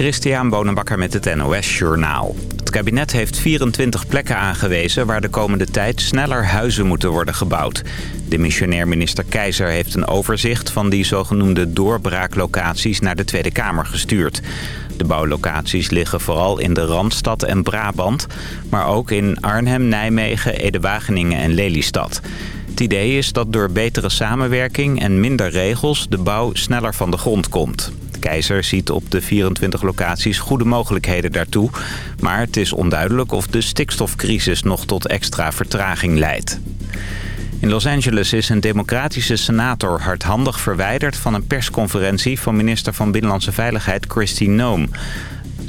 Christian Bonenbakker met het NOS Journaal. Het kabinet heeft 24 plekken aangewezen waar de komende tijd sneller huizen moeten worden gebouwd. De missionair minister Keizer heeft een overzicht van die zogenoemde doorbraaklocaties naar de Tweede Kamer gestuurd. De bouwlocaties liggen vooral in de Randstad en Brabant, maar ook in Arnhem, Nijmegen, Ede-Wageningen en Lelystad. Het idee is dat door betere samenwerking en minder regels de bouw sneller van de grond komt. Keizer ziet op de 24 locaties goede mogelijkheden daartoe. Maar het is onduidelijk of de stikstofcrisis nog tot extra vertraging leidt. In Los Angeles is een democratische senator hardhandig verwijderd van een persconferentie van minister van Binnenlandse Veiligheid Christy Noem.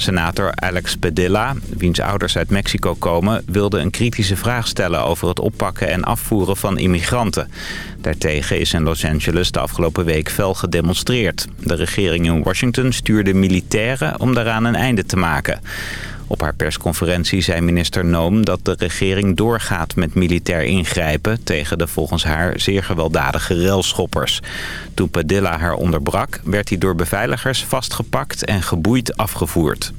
Senator Alex Padilla, wiens ouders uit Mexico komen... wilde een kritische vraag stellen over het oppakken en afvoeren van immigranten. Daartegen is in Los Angeles de afgelopen week fel gedemonstreerd. De regering in Washington stuurde militairen om daaraan een einde te maken. Op haar persconferentie zei minister Noom dat de regering doorgaat met militair ingrijpen... tegen de volgens haar zeer gewelddadige railschoppers. Toen Padilla haar onderbrak, werd hij door beveiligers vastgepakt en geboeid afgevoerd.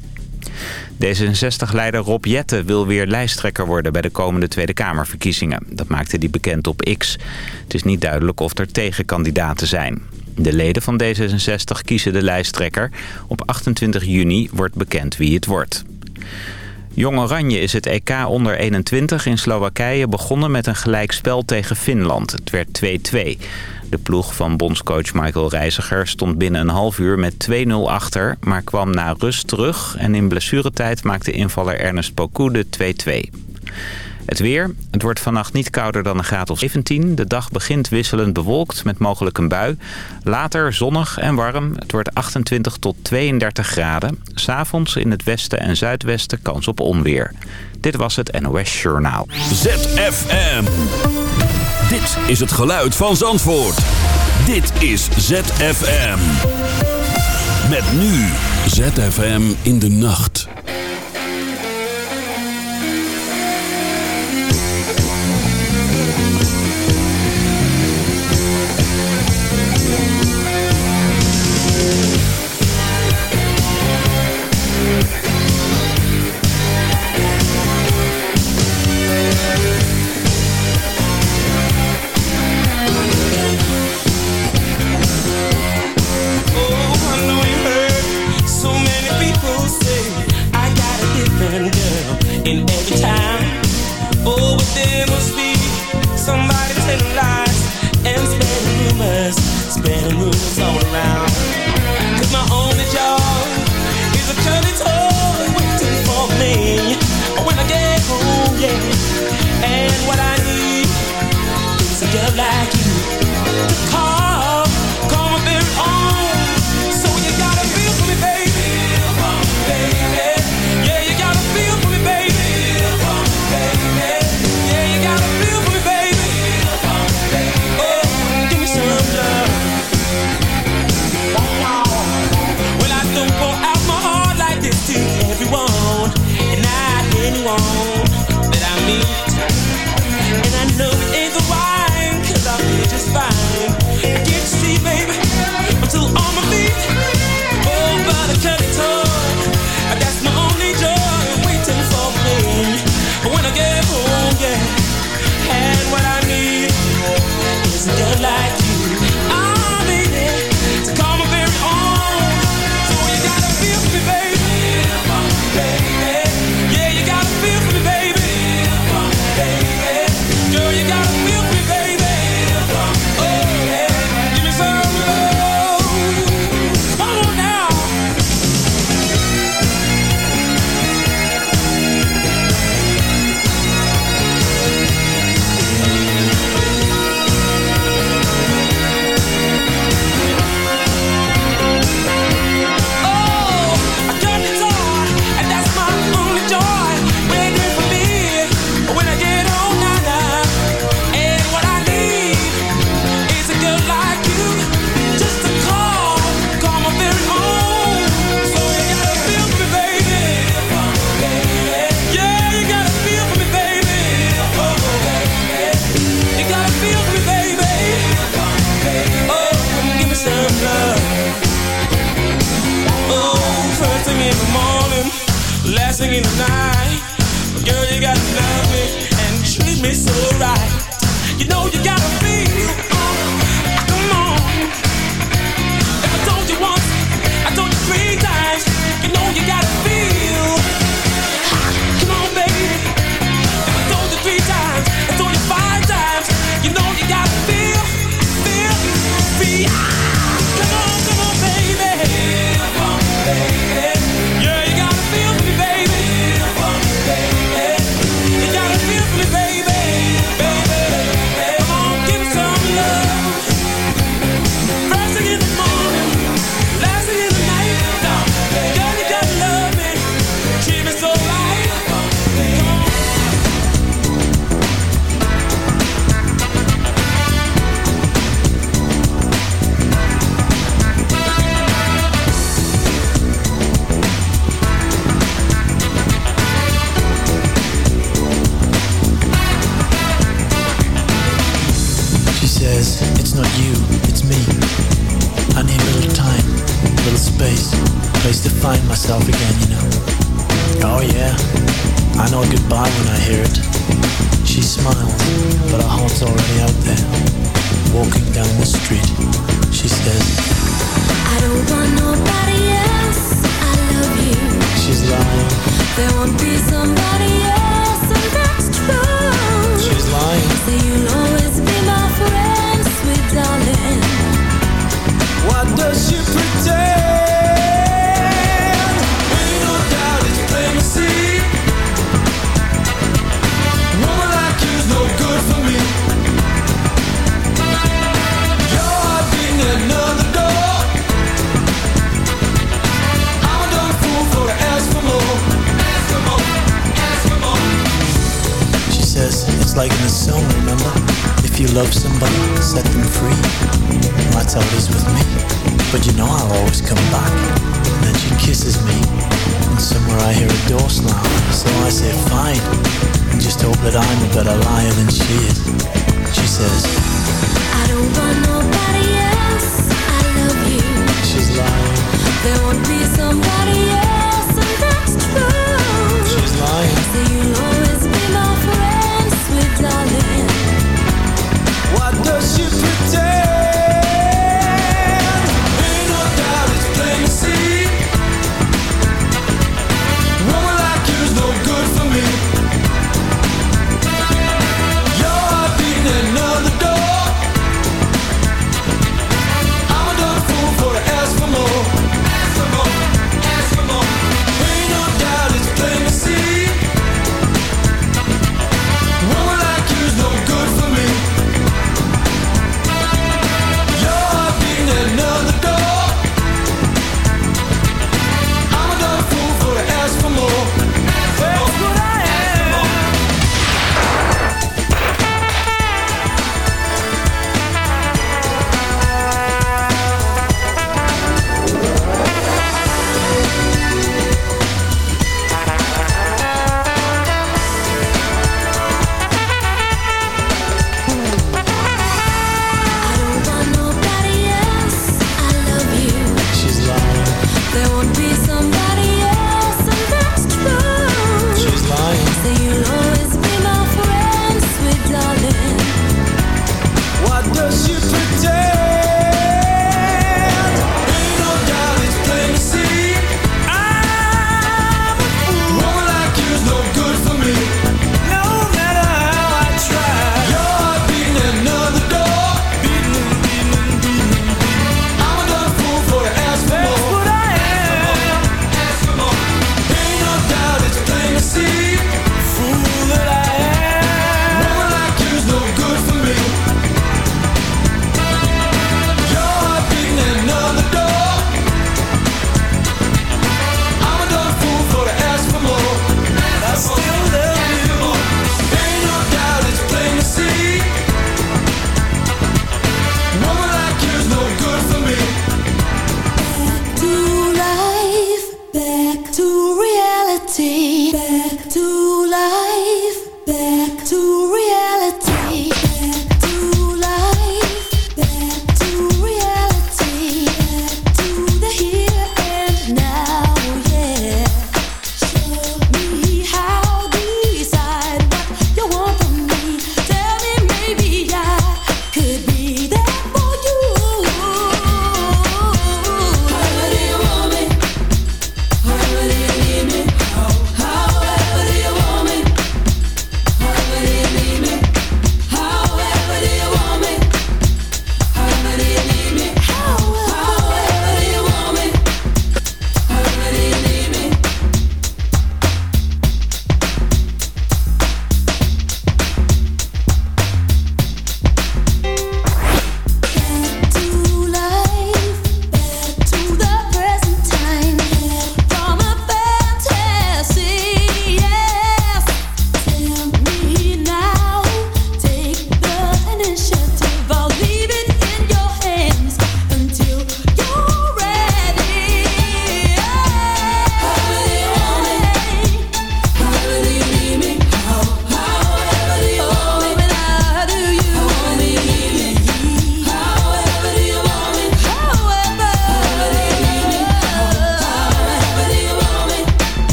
D66-leider Rob Jette wil weer lijsttrekker worden bij de komende Tweede Kamerverkiezingen. Dat maakte hij bekend op X. Het is niet duidelijk of er tegenkandidaten zijn. De leden van D66 kiezen de lijsttrekker. Op 28 juni wordt bekend wie het wordt. Jong Oranje is het EK onder 21 in Slowakije begonnen met een gelijkspel tegen Finland. Het werd 2-2. De ploeg van bondscoach Michael Reiziger stond binnen een half uur met 2-0 achter... maar kwam na rust terug en in blessuretijd maakte invaller Ernest Poku de 2-2. Het weer. Het wordt vannacht niet kouder dan een graad of 17. De dag begint wisselend bewolkt met mogelijk een bui. Later zonnig en warm. Het wordt 28 tot 32 graden. S'avonds in het westen en zuidwesten kans op onweer. Dit was het NOS Journaal. ZFM. Dit is het geluid van Zandvoort. Dit is ZFM. Met nu ZFM in de nacht. like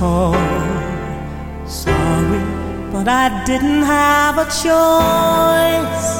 call. Sorry, but I didn't have a choice.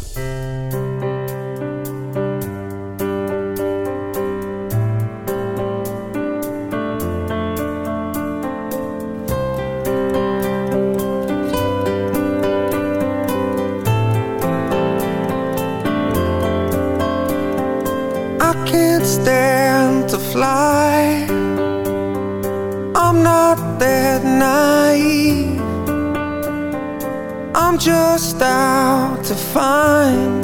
out to find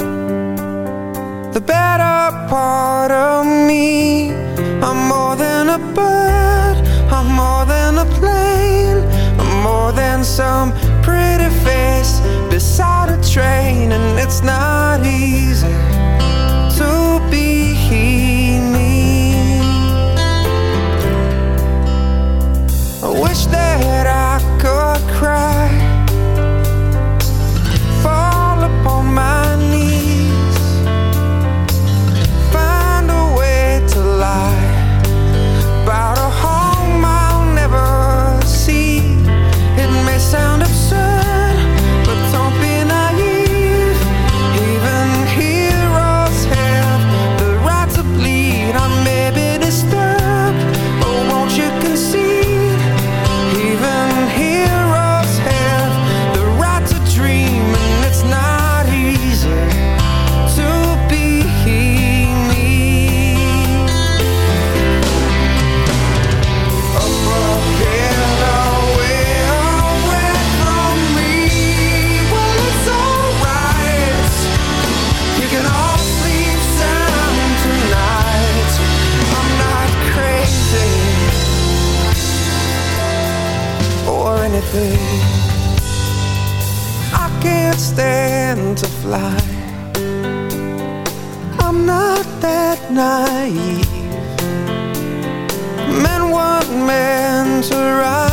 the better part of me. I'm more than a bird, I'm more than a plane, I'm more than some not stand to fly I'm not that naive Man, one man to rise.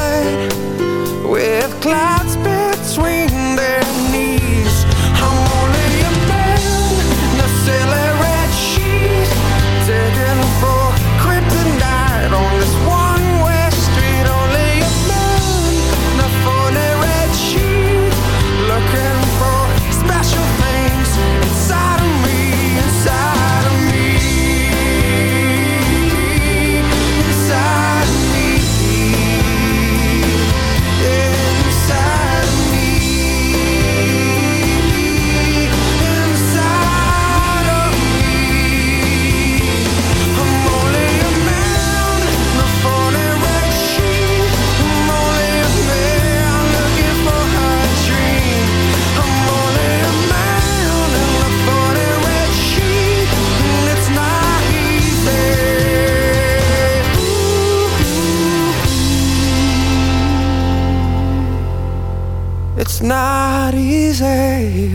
Say.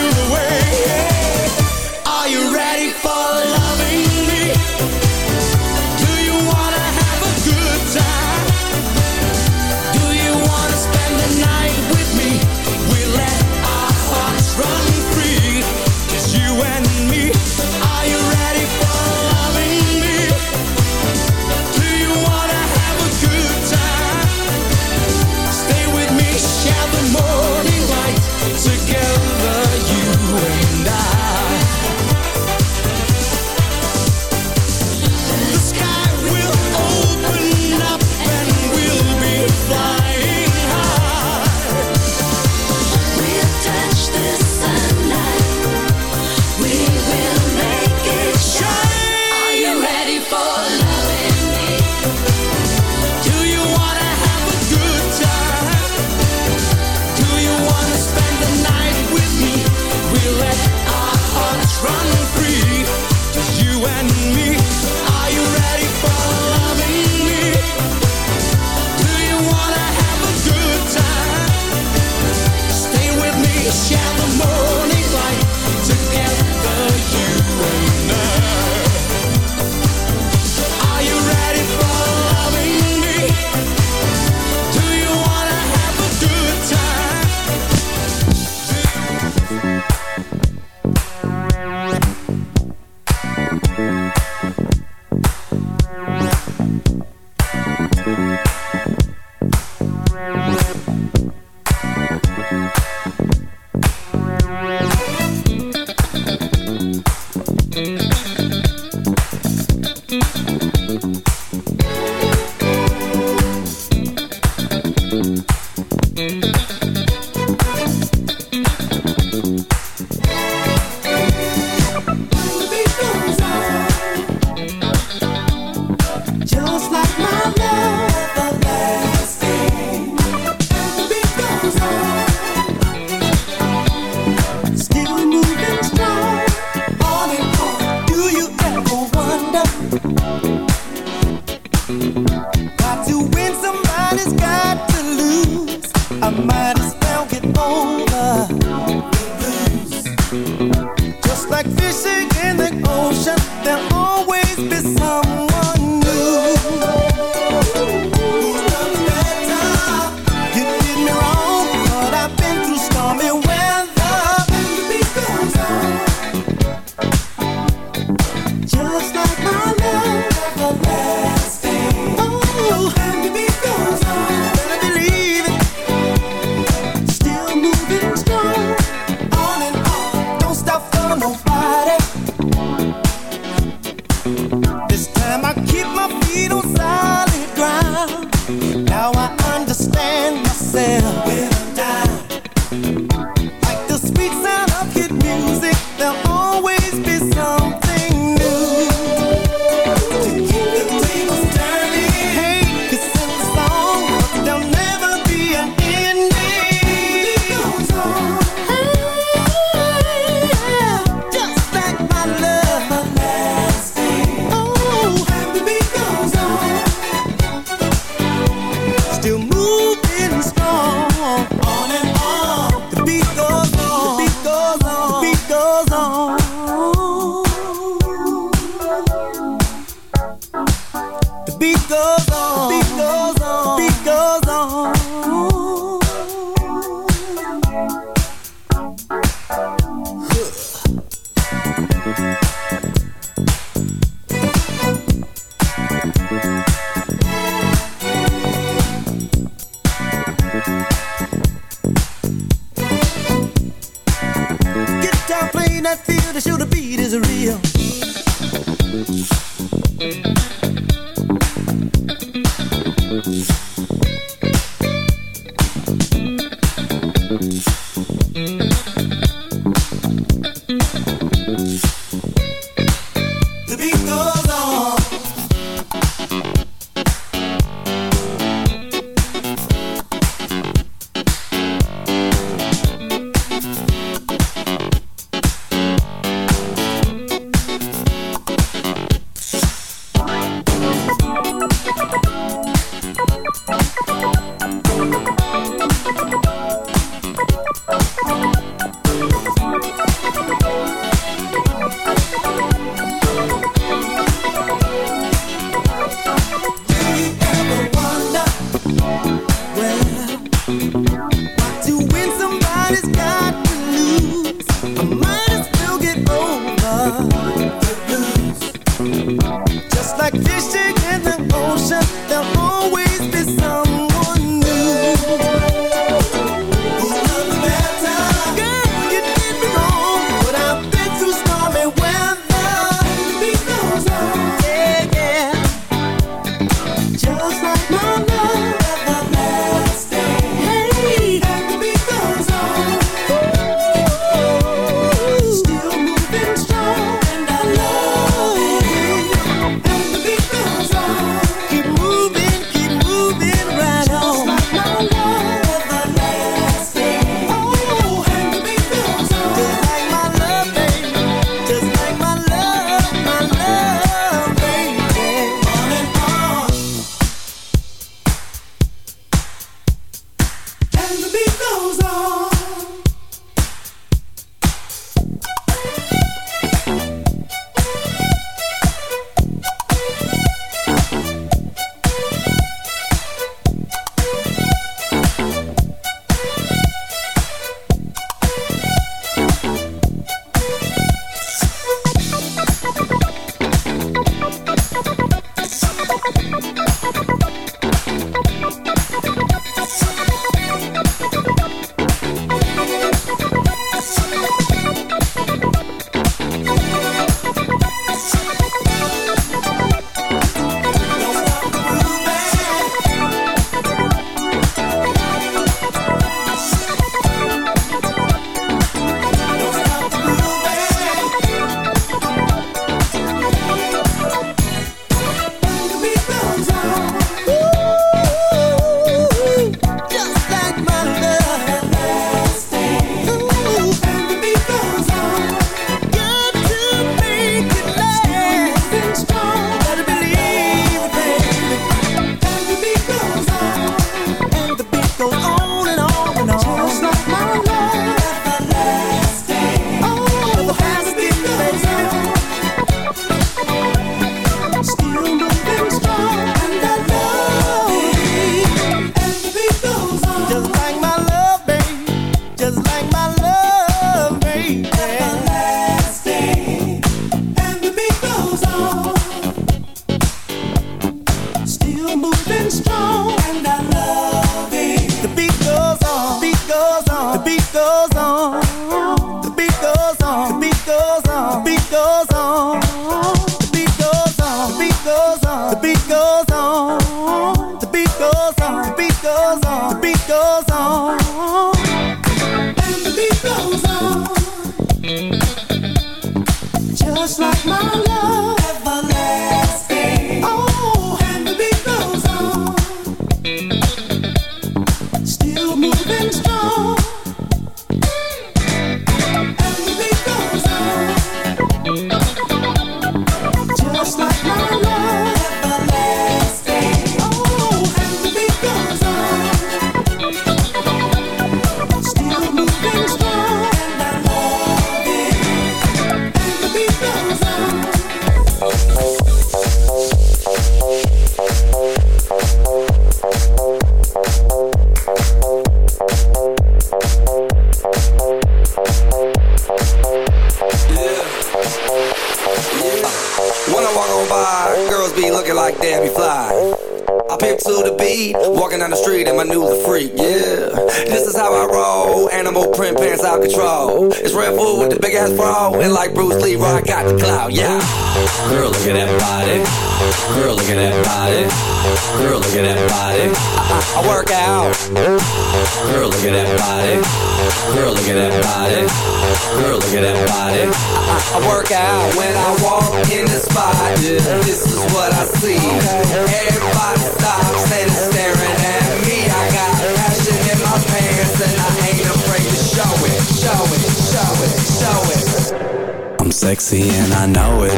sexy and I know it.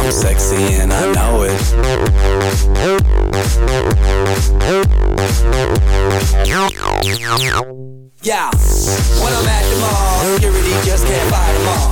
I'm sexy and I know it. Yeah, when I'm at the mall, security just can't fight them all.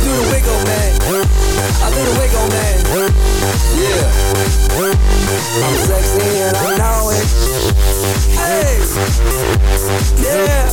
Do the wiggle, man. Do the wiggle, man. Yeah. I'm sexy and I know it. Hey. Yeah.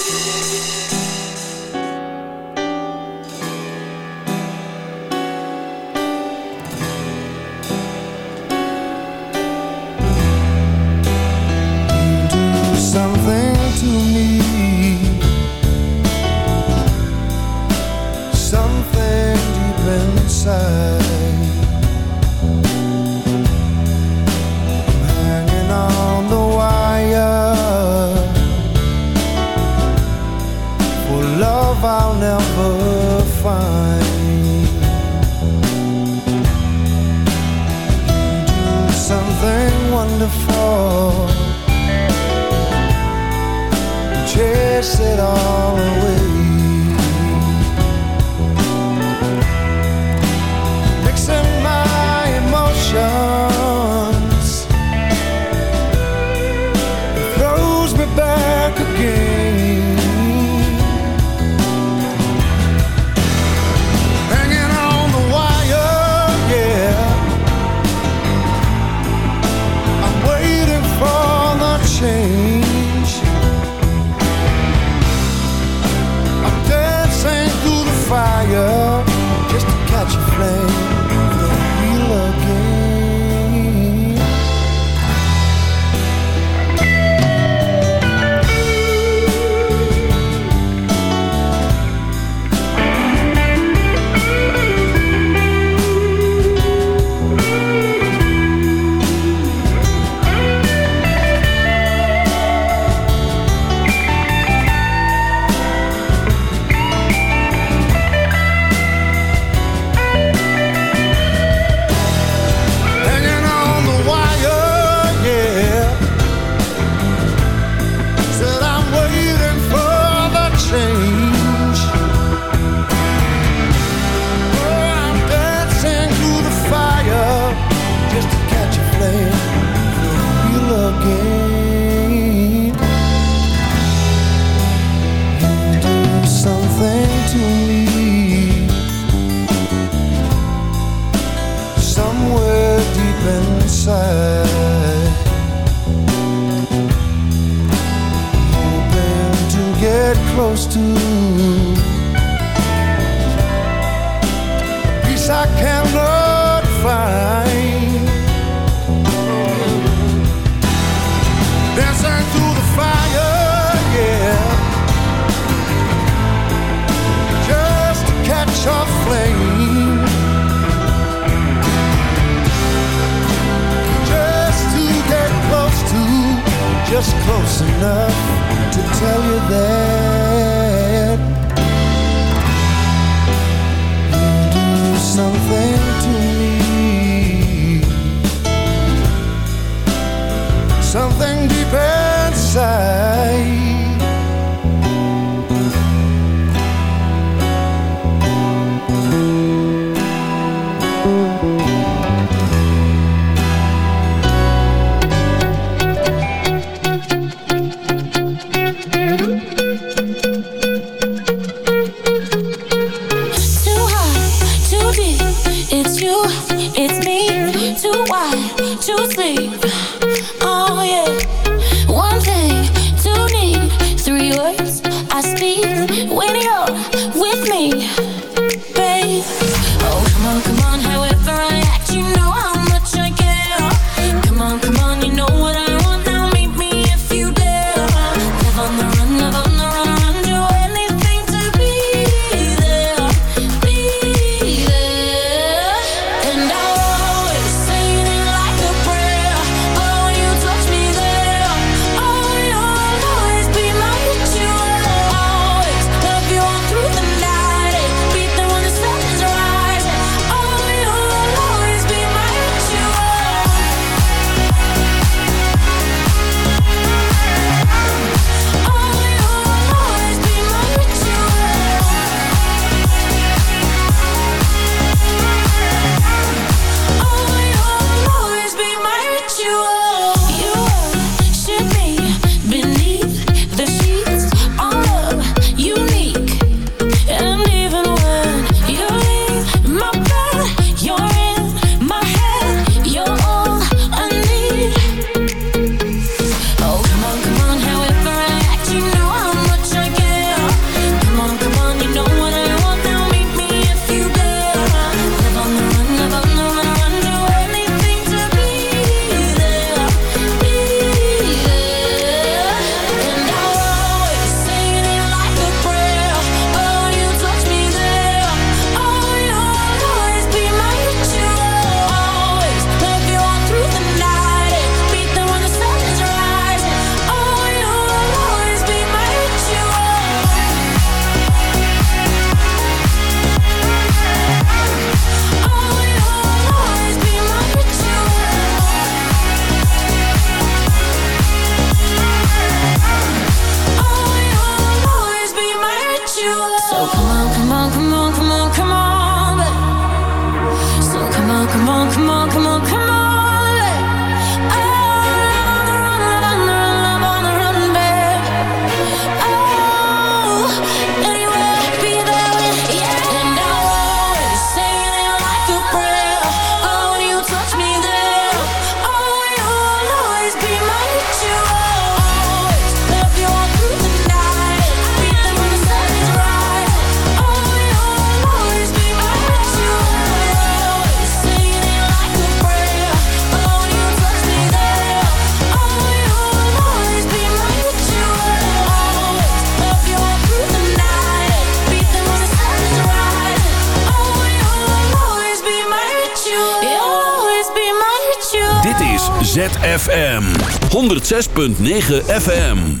6.9 FM.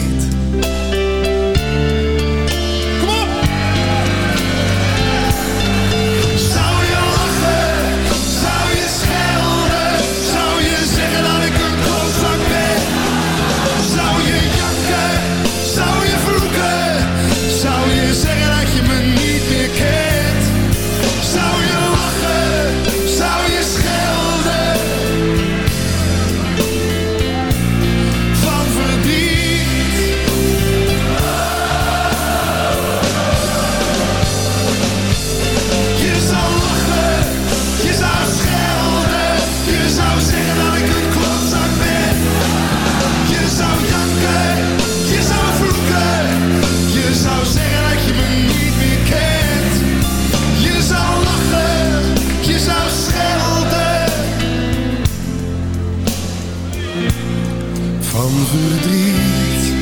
verdriet.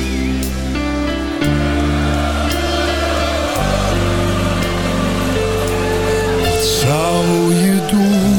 Wat zou je doen?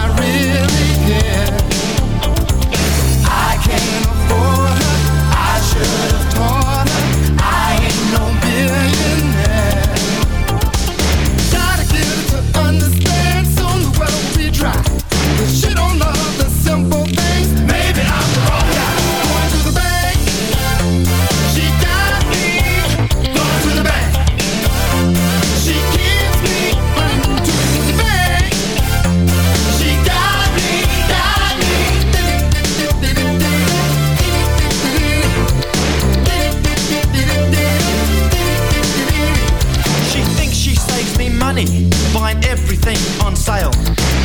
everything on sale.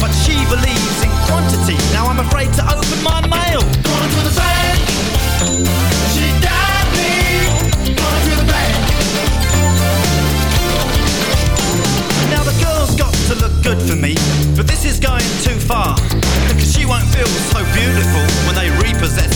But she believes in quantity. Now I'm afraid to open my mail. Gonna do the bank. She died me. Gonna do the bank. Now the girl's got to look good for me. But this is going too far. Because she won't feel so beautiful when they repossess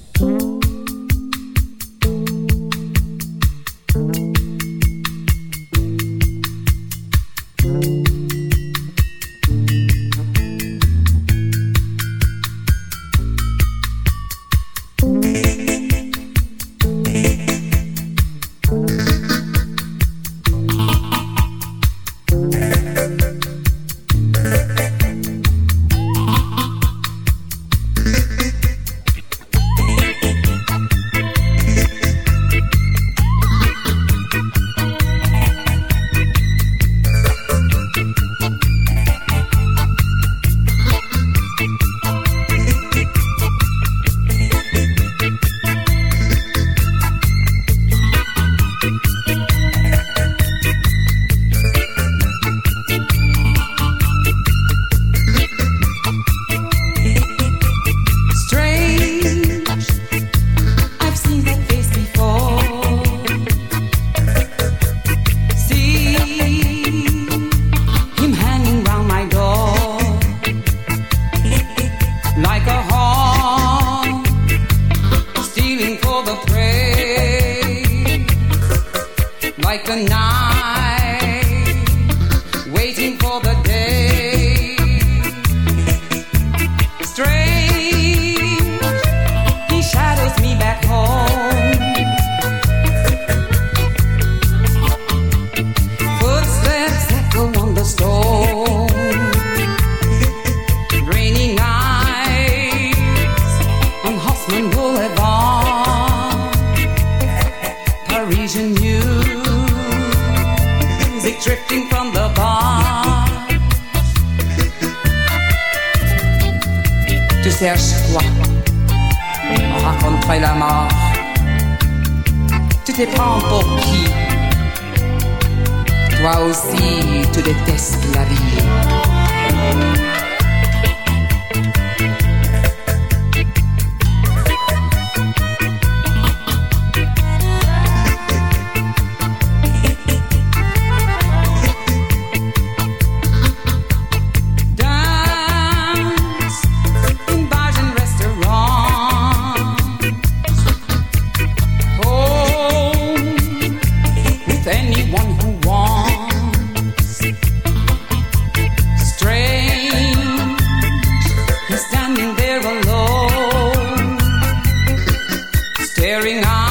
staring out.